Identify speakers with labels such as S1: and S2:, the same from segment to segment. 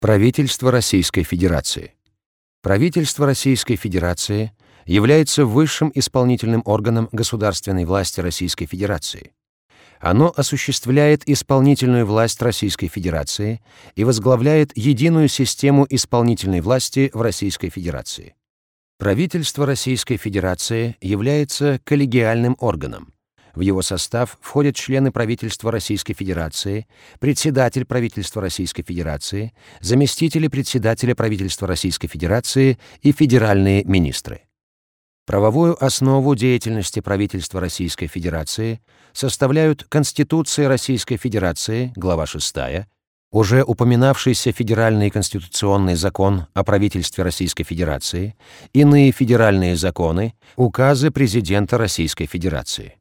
S1: Правительство Российской Федерации. Правительство Российской Федерации является высшим исполнительным органом государственной власти Российской Федерации. Оно осуществляет исполнительную власть Российской Федерации и возглавляет единую систему исполнительной власти в Российской Федерации. Правительство Российской Федерации является коллегиальным органом, в его состав входят члены правительства Российской Федерации, председатель правительства Российской Федерации, заместители председателя правительства Российской Федерации и федеральные министры. Правовую основу деятельности правительства Российской Федерации составляют Конституция Российской Федерации, глава 6, уже упоминавшийся Федеральный конституционный закон о правительстве Российской Федерации, иные федеральные законы, указы президента Российской Федерации.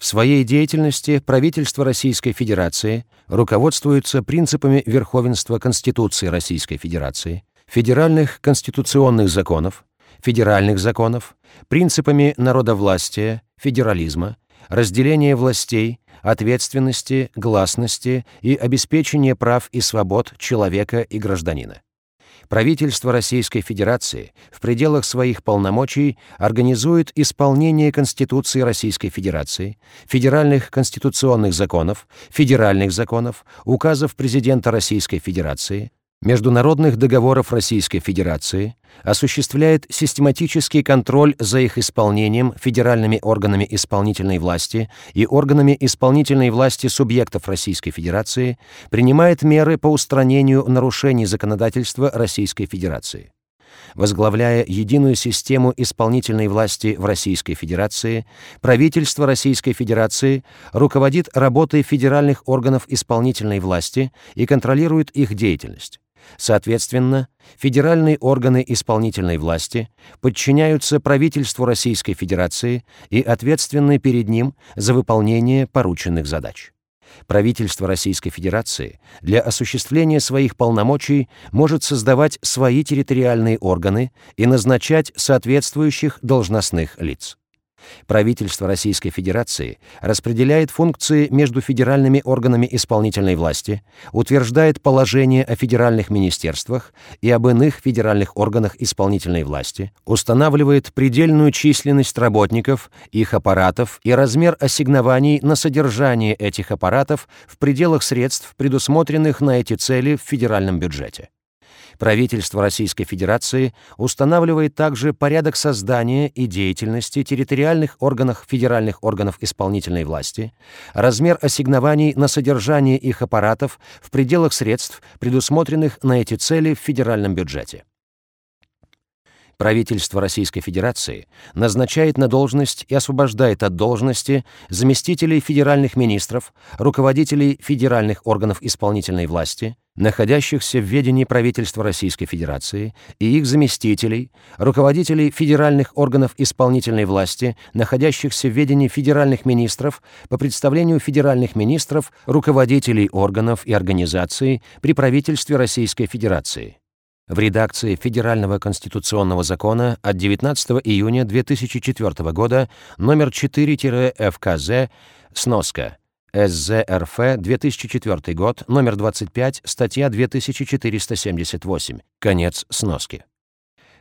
S1: В своей деятельности правительство Российской Федерации руководствуется принципами верховенства Конституции Российской Федерации, федеральных конституционных законов, федеральных законов, принципами народовластия, федерализма, разделения властей, ответственности, гласности и обеспечения прав и свобод человека и гражданина правительство Российской Федерации в пределах своих полномочий организует исполнение Конституции Российской Федерации, федеральных конституционных законов, федеральных законов, указов президента Российской Федерации, международных договоров Российской Федерации, осуществляет систематический контроль за их исполнением федеральными органами исполнительной власти и органами исполнительной власти субъектов Российской Федерации, принимает меры по устранению нарушений законодательства Российской Федерации. Возглавляя единую систему исполнительной власти в Российской Федерации, правительство Российской Федерации руководит работой федеральных органов исполнительной власти и контролирует их деятельность. Соответственно, федеральные органы исполнительной власти подчиняются правительству Российской Федерации и ответственны перед ним за выполнение порученных задач. Правительство Российской Федерации для осуществления своих полномочий может создавать свои территориальные органы и назначать соответствующих должностных лиц. Правительство Российской Федерации распределяет функции между федеральными органами исполнительной власти, утверждает положение о федеральных министерствах и об иных федеральных органах исполнительной власти, устанавливает предельную численность работников, их аппаратов и размер ассигнований на содержание этих аппаратов в пределах средств, предусмотренных на эти цели в федеральном бюджете. Правительство Российской Федерации устанавливает также порядок создания и деятельности территориальных органов федеральных органов исполнительной власти, размер ассигнований на содержание их аппаратов в пределах средств, предусмотренных на эти цели в федеральном бюджете. Правительство Российской Федерации назначает на должность и освобождает от должности заместителей федеральных министров, руководителей федеральных органов исполнительной власти, находящихся в ведении правительства Российской Федерации, и их заместителей, руководителей федеральных органов исполнительной власти, находящихся в ведении федеральных министров, по представлению федеральных министров, руководителей органов и организаций при правительстве Российской Федерации. В редакции Федерального конституционного закона от 19 июня 2004 года номер 4-ФКЗ сноска СЗРФ 2004 год, номер 25, статья 2478, конец сноски.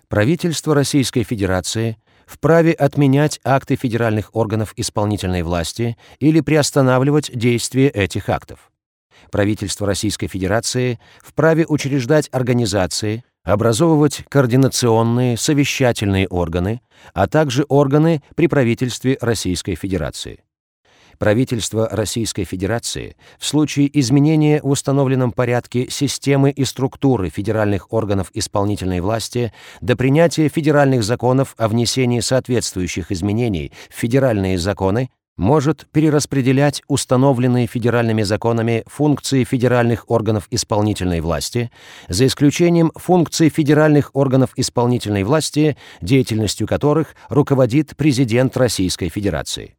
S1: Правительство Российской Федерации вправе отменять акты федеральных органов исполнительной власти или приостанавливать действие этих актов правительство Российской Федерации вправе учреждать организации, образовывать координационные, совещательные органы, а также органы при правительстве Российской Федерации. Правительство Российской Федерации в случае изменения в установленном порядке системы и структуры федеральных органов исполнительной власти до принятия федеральных законов о внесении соответствующих изменений в федеральные законы может перераспределять установленные федеральными законами функции федеральных органов исполнительной власти, за исключением функций федеральных органов исполнительной власти, деятельностью которых руководит президент Российской Федерации.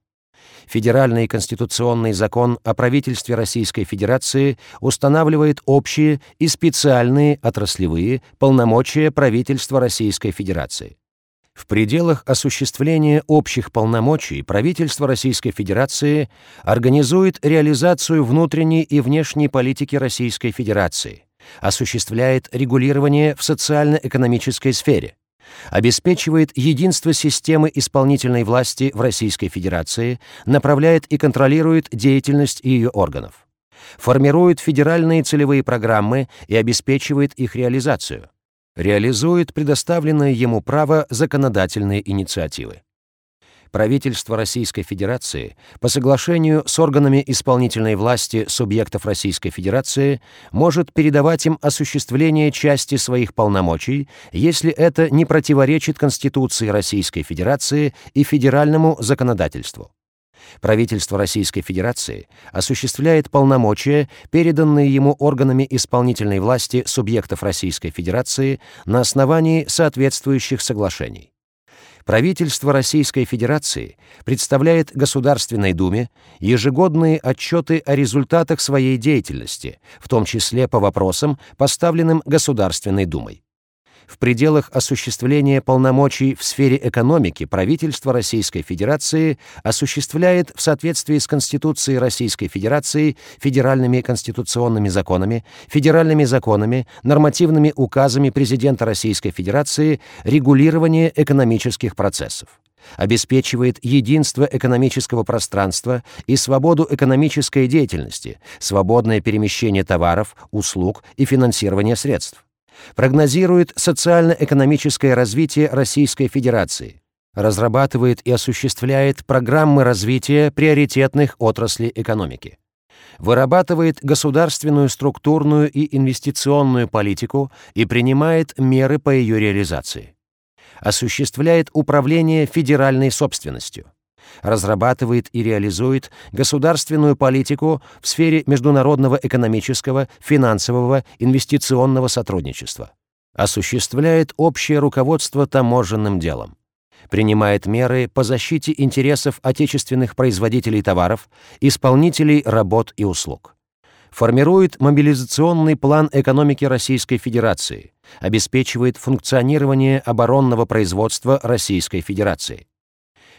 S1: Федеральный конституционный закон о правительстве Российской Федерации устанавливает общие и специальные отраслевые полномочия правительства Российской Федерации. В пределах осуществления общих полномочий правительство Российской Федерации организует реализацию внутренней и внешней политики Российской Федерации, осуществляет регулирование в социально-экономической сфере, обеспечивает единство системы исполнительной власти в Российской Федерации, направляет и контролирует деятельность ее органов, формирует федеральные целевые программы и обеспечивает их реализацию, реализует предоставленное ему право законодательные инициативы правительство Российской Федерации по соглашению с органами исполнительной власти субъектов Российской Федерации может передавать им осуществление части своих полномочий, если это не противоречит Конституции Российской Федерации и федеральному законодательству. Правительство Российской Федерации осуществляет полномочия, переданные ему органами исполнительной власти субъектов Российской Федерации на основании соответствующих соглашений правительство Российской Федерации представляет Государственной Думе ежегодные отчеты о результатах своей деятельности, в том числе по вопросам, поставленным Государственной Думой в пределах осуществления полномочий в сфере экономики правительство Российской Федерации осуществляет в соответствии с Конституцией Российской Федерации, федеральными конституционными законами, федеральными законами, нормативными указами президента Российской Федерации регулирование экономических процессов. Обеспечивает единство экономического пространства и свободу экономической деятельности, свободное перемещение товаров, услуг и финансирование средств прогнозирует социально-экономическое развитие Российской Федерации, разрабатывает и осуществляет программы развития приоритетных отраслей экономики, вырабатывает государственную структурную и инвестиционную политику и принимает меры по ее реализации, осуществляет управление федеральной собственностью, разрабатывает и реализует государственную политику в сфере международного экономического, финансового, инвестиционного сотрудничества, осуществляет общее руководство таможенным делом, принимает меры по защите интересов отечественных производителей товаров, исполнителей работ и услуг, формирует мобилизационный план экономики Российской Федерации, обеспечивает функционирование оборонного производства Российской Федерации,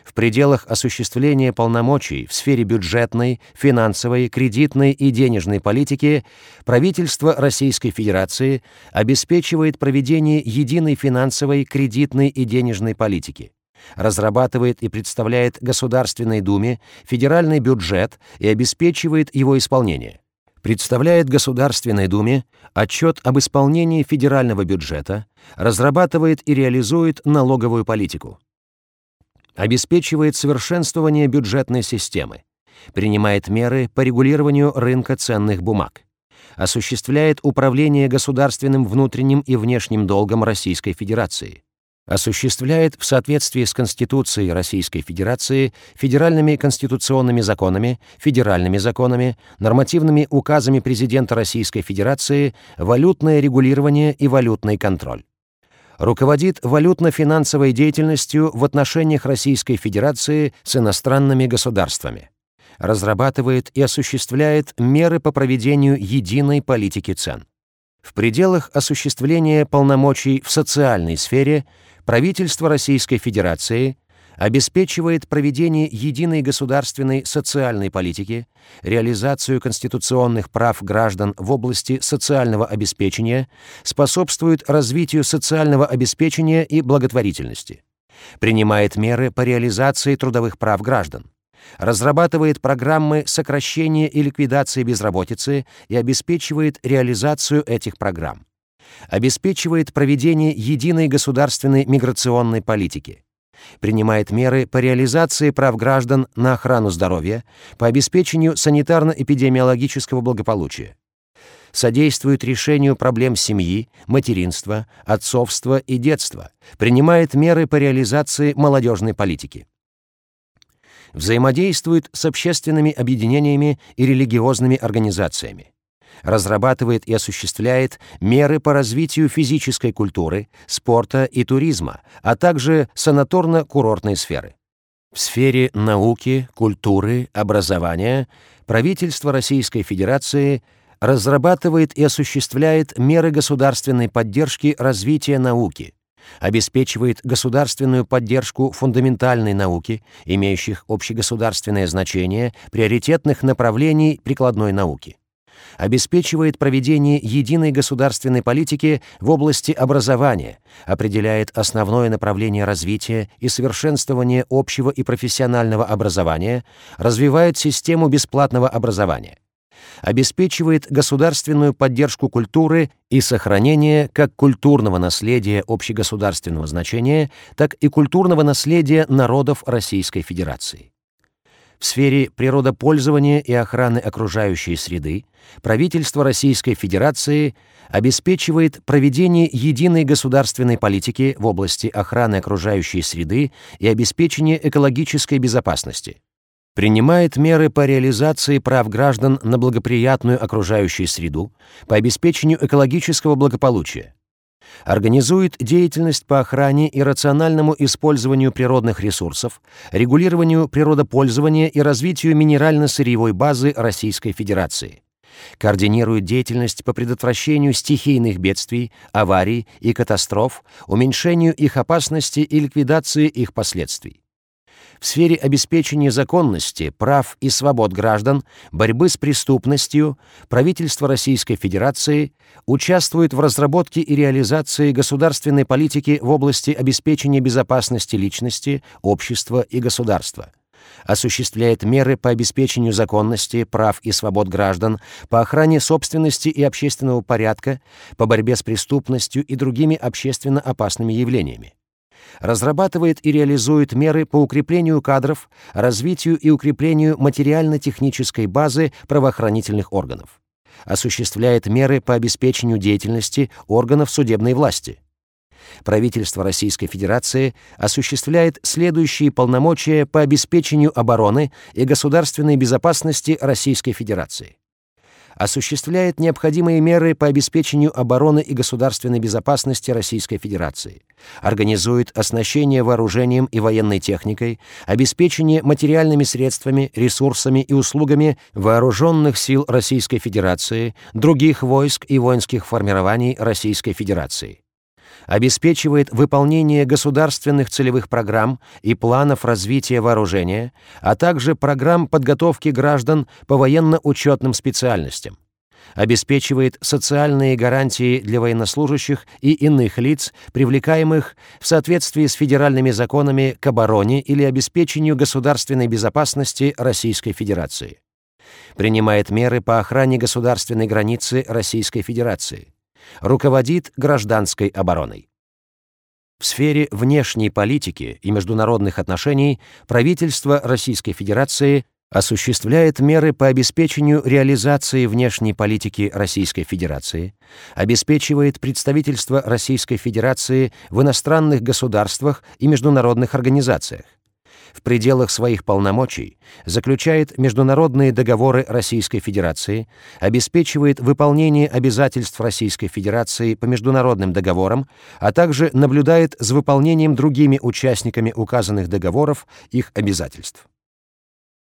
S1: в пределах осуществления полномочий в сфере бюджетной, финансовой, кредитной и денежной политики правительство Российской Федерации обеспечивает проведение единой финансовой, кредитной и денежной политики разрабатывает и представляет Государственной Думе федеральный бюджет и обеспечивает его исполнение, представляет Государственной Думе отчет об исполнении федерального бюджета, разрабатывает и реализует налоговую политику обеспечивает совершенствование бюджетной системы, принимает меры по регулированию рынка ценных бумаг, осуществляет управление государственным внутренним и внешним долгом Российской Федерации, осуществляет в соответствии с Конституцией Российской Федерации, федеральными конституционными законами, федеральными законами, нормативными указами президента Российской Федерации валютное регулирование и валютный контроль руководит валютно-финансовой деятельностью в отношениях Российской Федерации с иностранными государствами, разрабатывает и осуществляет меры по проведению единой политики цен. В пределах осуществления полномочий в социальной сфере правительство Российской Федерации обеспечивает проведение единой государственной социальной политики, реализацию конституционных прав граждан в области социального обеспечения, способствует развитию социального обеспечения и благотворительности, принимает меры по реализации трудовых прав граждан, разрабатывает программы сокращения и ликвидации безработицы и обеспечивает реализацию этих программ, обеспечивает проведение единой государственной миграционной политики, принимает меры по реализации прав граждан на охрану здоровья, по обеспечению санитарно-эпидемиологического благополучия, содействует решению проблем семьи, материнства, отцовства и детства, принимает меры по реализации молодежной политики. Взаимодействует с общественными объединениями и религиозными организациями разрабатывает и осуществляет меры по развитию физической культуры, спорта и туризма, а также санаторно-курортной сферы. В сфере науки, культуры, образования правительство Российской Федерации разрабатывает и осуществляет меры государственной поддержки развития науки, обеспечивает государственную поддержку фундаментальной науки, имеющих общегосударственное значение, приоритетных направлений прикладной науки обеспечивает проведение единой государственной политики в области образования, определяет основное направление развития и совершенствования общего и профессионального образования, развивает систему бесплатного образования обеспечивает государственную поддержку культуры и сохранение как культурного наследия общегосударственного значения, так и культурного наследия народов Российской Федерации. В сфере природопользования и охраны окружающей среды правительство Российской Федерации обеспечивает проведение единой государственной политики в области охраны окружающей среды и обеспечения экологической безопасности принимает меры по реализации прав граждан на благоприятную окружающую среду, по обеспечению экологического благополучия, организует деятельность по охране и рациональному использованию природных ресурсов, регулированию природопользования и развитию минерально-сырьевой базы Российской Федерации, координирует деятельность по предотвращению стихийных бедствий, аварий и катастроф, уменьшению их опасности и ликвидации их последствий в сфере обеспечения законности, прав и свобод граждан, борьбы с преступностью, правительство Российской Федерации участвует в разработке и реализации государственной политики в области обеспечения безопасности личности, общества и государства. Осуществляет меры по обеспечению законности, прав и свобод граждан, по охране собственности и общественного порядка, по борьбе с преступностью и другими общественно опасными явлениями разрабатывает и реализует меры по укреплению кадров, развитию и укреплению материально-технической базы правоохранительных органов, осуществляет меры по обеспечению деятельности органов судебной власти. Правительство Российской Федерации осуществляет следующие полномочия по обеспечению обороны и государственной безопасности Российской Федерации осуществляет необходимые меры по обеспечению обороны и государственной безопасности Российской Федерации, организует оснащение вооружением и военной техникой, обеспечение материальными средствами, ресурсами и услугами вооруженных сил Российской Федерации, других войск и воинских формирований Российской Федерации обеспечивает выполнение государственных целевых программ и планов развития вооружения, а также программ подготовки граждан по военно-учетным специальностям, обеспечивает социальные гарантии для военнослужащих и иных лиц, привлекаемых в соответствии с федеральными законами к обороне или обеспечению государственной безопасности Российской Федерации. Принимает меры по охране государственной границы Российской Федерации руководит гражданской обороной. В сфере внешней политики и международных отношений правительство Российской Федерации осуществляет меры по обеспечению реализации внешней политики Российской Федерации, обеспечивает представительство Российской Федерации в иностранных государствах и международных организациях, в пределах своих полномочий заключает международные договоры Российской Федерации, обеспечивает выполнение обязательств Российской Федерации по международным договорам, а также наблюдает за выполнением другими участниками указанных договоров их обязательств.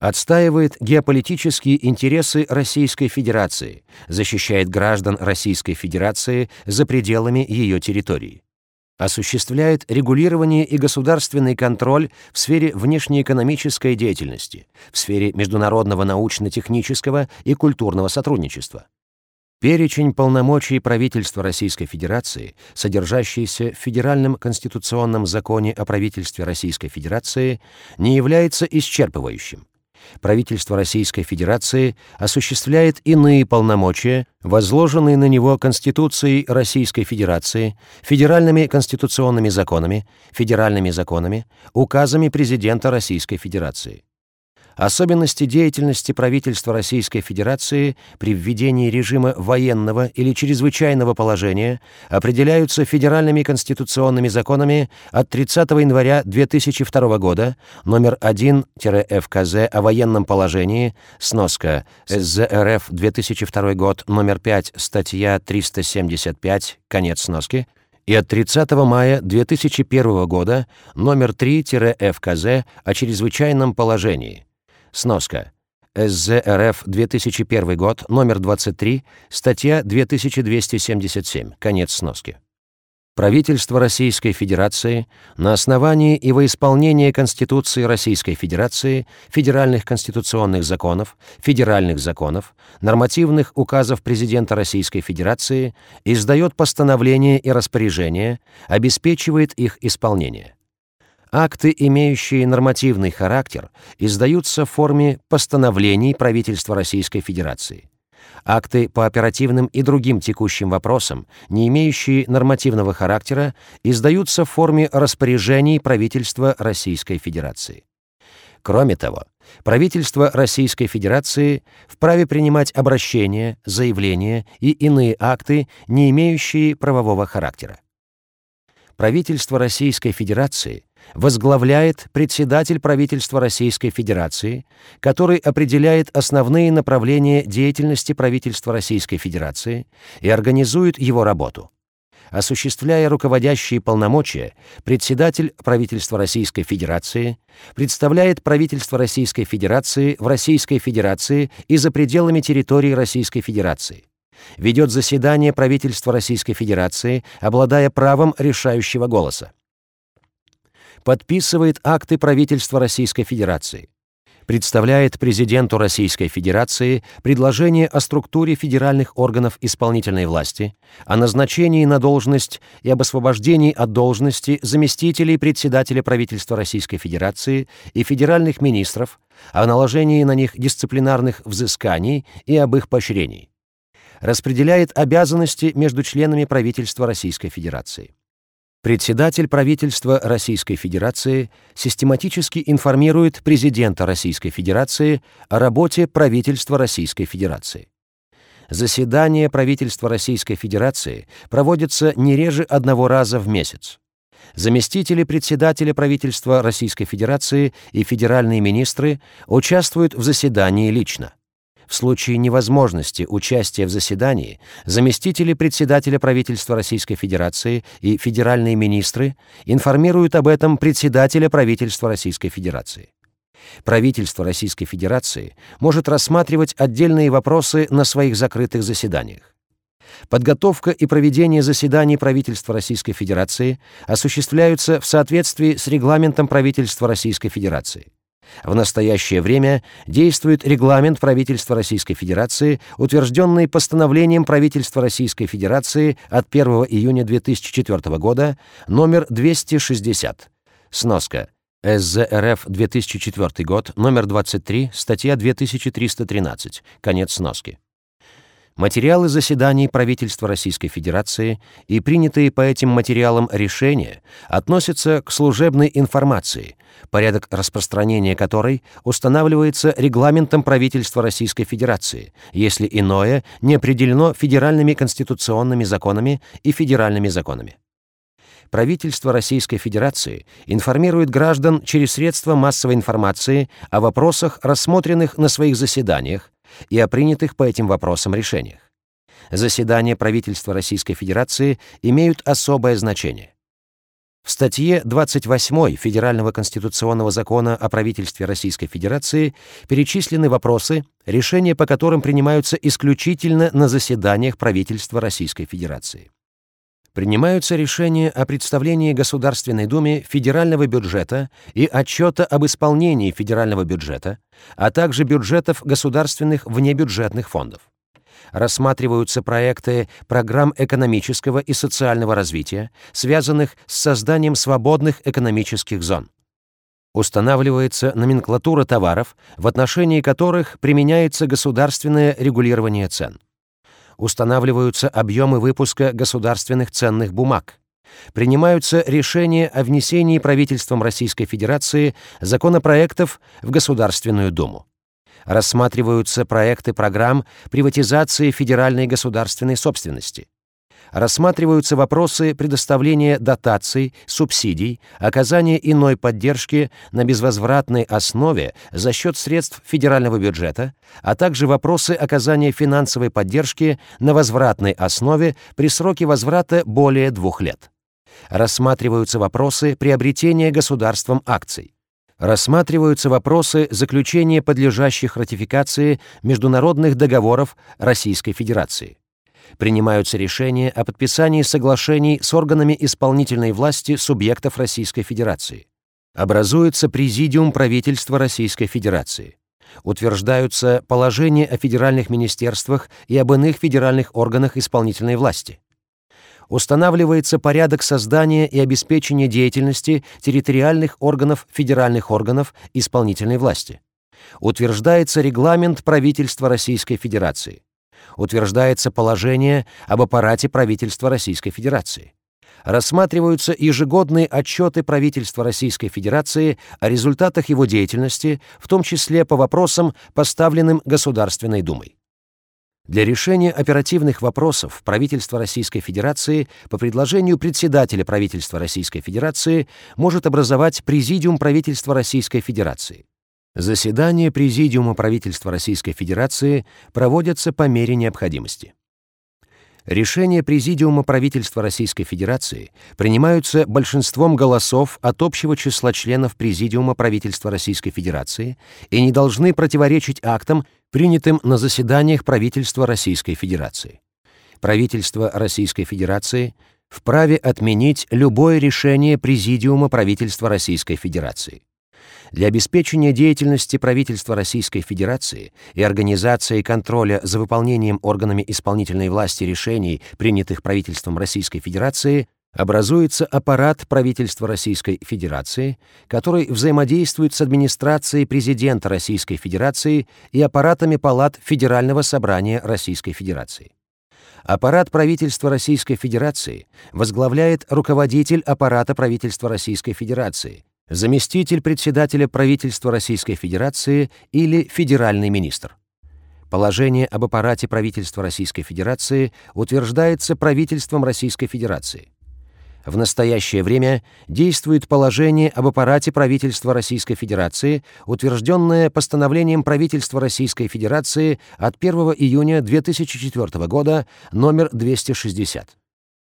S1: Отстаивает геополитические интересы Российской Федерации, защищает граждан Российской Федерации за пределами ее территории осуществляет регулирование и государственный контроль в сфере внешнеэкономической деятельности, в сфере международного научно-технического и культурного сотрудничества. Перечень полномочий правительства Российской Федерации, содержащийся в Федеральном конституционном законе о правительстве Российской Федерации, не является исчерпывающим правительство Российской Федерации осуществляет иные полномочия, возложенные на него Конституцией Российской Федерации, федеральными конституционными законами, федеральными законами, указами президента Российской Федерации. Особенности деятельности правительства Российской Федерации при введении режима военного или чрезвычайного положения определяются федеральными конституционными законами от 30 января 2002 года номер 1-ФКЗ о военном положении, сноска СЗРФ 2002 год номер 5, статья 375, конец сноски, и от 30 мая 2001 года номер 3-ФКЗ о чрезвычайном положении, Сноска. СЗРФ 2001 год, номер 23, статья 2277, конец сноски. Правительство Российской Федерации на основании и во исполнение Конституции Российской Федерации, федеральных конституционных законов, федеральных законов, нормативных указов Президента Российской Федерации издает постановления и распоряжения, обеспечивает их исполнение. Акты, имеющие нормативный характер, издаются в форме постановлений правительства Российской Федерации. Акты по оперативным и другим текущим вопросам, не имеющие нормативного характера, издаются в форме распоряжений правительства Российской Федерации. Кроме того, правительство Российской Федерации вправе принимать обращения, заявления и иные акты, не имеющие правового характера. Правительство Российской Федерации возглавляет председатель правительства Российской Федерации, который определяет основные направления деятельности правительства Российской Федерации и организует его работу. Осуществляя руководящие полномочия, председатель правительства Российской Федерации представляет правительство Российской Федерации в Российской Федерации и за пределами территории Российской Федерации ведет заседание правительства Российской Федерации, обладая правом решающего голоса подписывает акты правительства Российской Федерации, представляет президенту Российской Федерации предложение о структуре федеральных органов исполнительной власти, о назначении на должность и об освобождении от должности заместителей председателя правительства Российской Федерации и федеральных министров, о наложении на них дисциплинарных взысканий и об их поощрении. Распределяет обязанности между членами правительства Российской Федерации. Председатель правительства Российской Федерации систематически информирует президента Российской Федерации о работе правительства Российской Федерации. Заседания правительства Российской Федерации проводятся не реже одного раза в месяц. Заместители председателя правительства Российской Федерации и федеральные министры участвуют в заседании лично. В случае невозможности участия в заседании заместители председателя правительства Российской Федерации и федеральные министры информируют об этом председателя правительства Российской Федерации. Правительство Российской Федерации может рассматривать отдельные вопросы на своих закрытых заседаниях. Подготовка и проведение заседаний правительства Российской Федерации осуществляются в соответствии с регламентом правительства Российской Федерации. В настоящее время действует регламент правительства Российской Федерации, утвержденный постановлением правительства Российской Федерации от 1 июня 2004 года номер 260. Сноска. СЗРФ 2004 год, номер 23, статья 2313. Конец сноски. Материалы заседаний правительства Российской Федерации и принятые по этим материалам решения относятся к служебной информации, порядок распространения которой устанавливается регламентом правительства Российской Федерации, если иное не определено федеральными конституционными законами и федеральными законами. Правительство Российской Федерации информирует граждан через средства массовой информации о вопросах, рассмотренных на своих заседаниях, и о принятых по этим вопросам решениях. Заседания правительства Российской Федерации имеют особое значение. В статье 28 Федерального конституционного закона о правительстве Российской Федерации перечислены вопросы, решения по которым принимаются исключительно на заседаниях правительства Российской Федерации принимаются решения о представлении Государственной Думе федерального бюджета и отчета об исполнении федерального бюджета, а также бюджетов государственных внебюджетных фондов. Рассматриваются проекты программ экономического и социального развития, связанных с созданием свободных экономических зон. Устанавливается номенклатура товаров, в отношении которых применяется государственное регулирование цен устанавливаются объемы выпуска государственных ценных бумаг, принимаются решения о внесении правительством Российской Федерации законопроектов в Государственную Думу. Рассматриваются проекты программ приватизации федеральной государственной собственности рассматриваются вопросы предоставления дотаций, субсидий, оказания иной поддержки на безвозвратной основе за счет средств федерального бюджета, а также вопросы оказания финансовой поддержки на возвратной основе при сроке возврата более двух лет. Рассматриваются вопросы приобретения государством акций рассматриваются вопросы заключения подлежащих ратификации международных договоров Российской Федерации Принимаются решения о подписании соглашений с органами исполнительной власти субъектов Российской Федерации. Образуется Президиум правительства Российской Федерации. Утверждаются положения о федеральных министерствах и об иных федеральных органах исполнительной власти. Устанавливается порядок создания и обеспечения деятельности территориальных органов федеральных органов исполнительной власти. Утверждается регламент правительства Российской Федерации. Утверждается положение об аппарате правительства Российской Федерации рассматриваются ежегодные отчеты правительства Российской Федерации о результатах его деятельности, в том числе по вопросам, поставленным Государственной Думой. Для решения оперативных вопросов правительство Российской Федерации по предложению председателя правительства Российской Федерации может образовать Президиум правительства Российской Федерации. Заседания Президиума правительства Российской Федерации проводятся по мере необходимости. Решения Президиума правительства Российской Федерации принимаются большинством голосов от общего числа членов Президиума правительства Российской Федерации и не должны противоречить актам, принятым на заседаниях правительства Российской Федерации. Правительство Российской Федерации вправе отменить любое решение Президиума правительства Российской Федерации для обеспечения деятельности правительства Российской Федерации и организации контроля за выполнением органами исполнительной власти решений, принятых правительством Российской Федерации, образуется аппарат правительства Российской Федерации, который взаимодействует с администрацией президента Российской Федерации и аппаратами палат Федерального собрания Российской Федерации. Аппарат правительства Российской Федерации возглавляет руководитель аппарата правительства Российской Федерации, заместитель председателя правительства Российской Федерации или федеральный министр. Положение об аппарате правительства Российской Федерации утверждается правительством Российской Федерации. В настоящее время действует положение об аппарате правительства Российской Федерации, утвержденное постановлением правительства Российской Федерации от 1 июня 2004 года номер 260.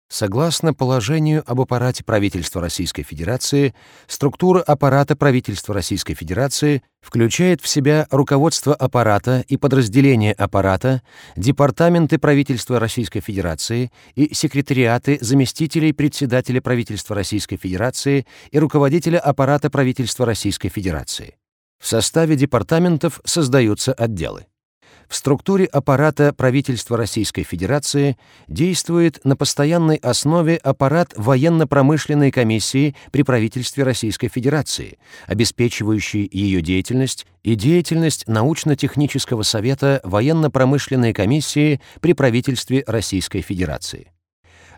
S1: Согласно положению об аппарате правительства Российской Федерации, структура аппарата правительства Российской Федерации включает в себя руководство аппарата и подразделения аппарата, департаменты правительства Российской Федерации и секретариаты заместителей председателя правительства Российской Федерации и руководителя аппарата правительства Российской Федерации. В составе департаментов создаются отделы в структуре аппарата правительства Российской Федерации действует на постоянной основе аппарат военно-промышленной комиссии при правительстве Российской Федерации, обеспечивающий ее деятельность и деятельность научно-технического совета военно-промышленной комиссии при правительстве Российской Федерации.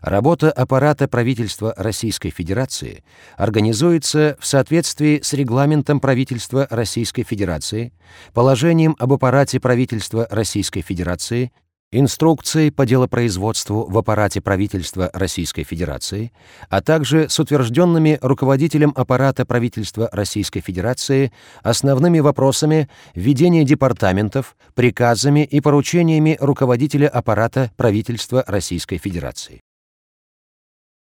S1: Работа аппарата правительства Российской Федерации организуется в соответствии с регламентом правительства Российской Федерации, положением об аппарате правительства Российской Федерации инструкции по делопроизводству в аппарате правительства Российской Федерации, а также с утвержденными руководителем аппарата правительства Российской Федерации основными вопросами ведения департаментов, приказами и поручениями руководителя аппарата правительства Российской Федерации.